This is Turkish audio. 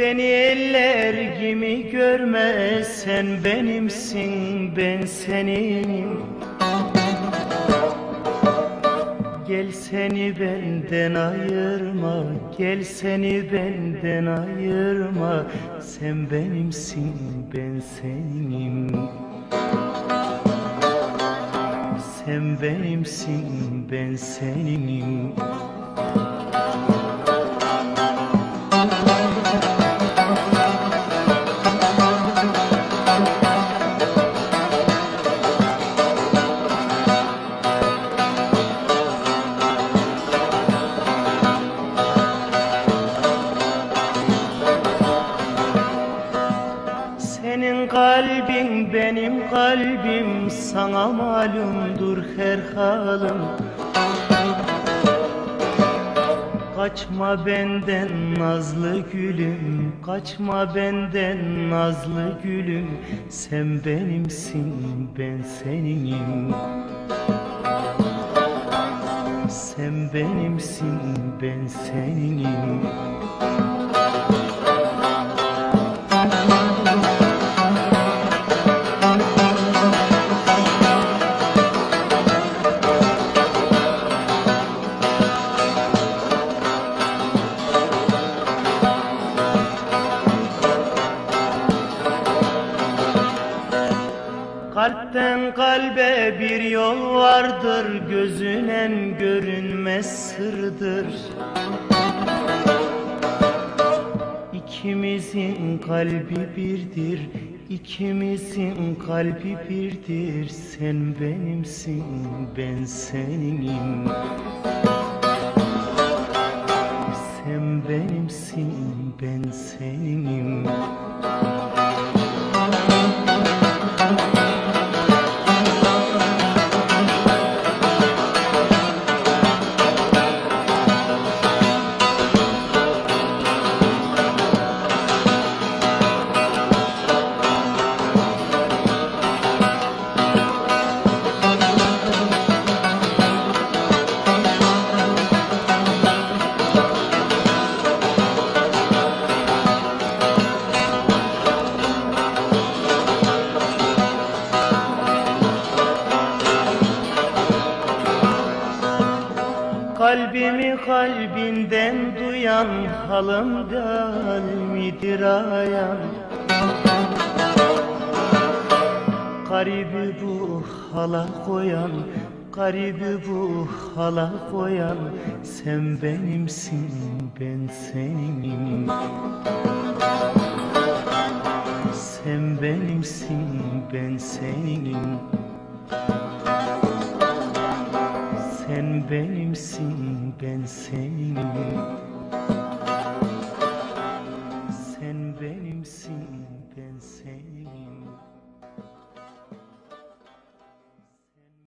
Beni eller gibi görme sen benimsin ben senin. Gel seni benden ayırma gel seni benden ayırma. Sen benimsin ben senin. Sen benimsin ben senin. Kalbin benim kalbim sana malumdur her halim Kaçma benden nazlı gülüm Kaçma benden nazlı gülüm. Sen benimsin ben seninim. Sen benimsin ben seninim bir yol vardır Gözünen görünmez sırdır. İkimizin kalbi birdir İkimizin kalbi birdir. Sen benimsin ben seninim. Sen benimsin ben seninim Kalbimi kalbinden duyan halım gal midir ayan Garibi bu hala koyan Garibi bu hala koyan Sen benimsin ben seninim Sen benimsin ben seninim benimsin ben seninim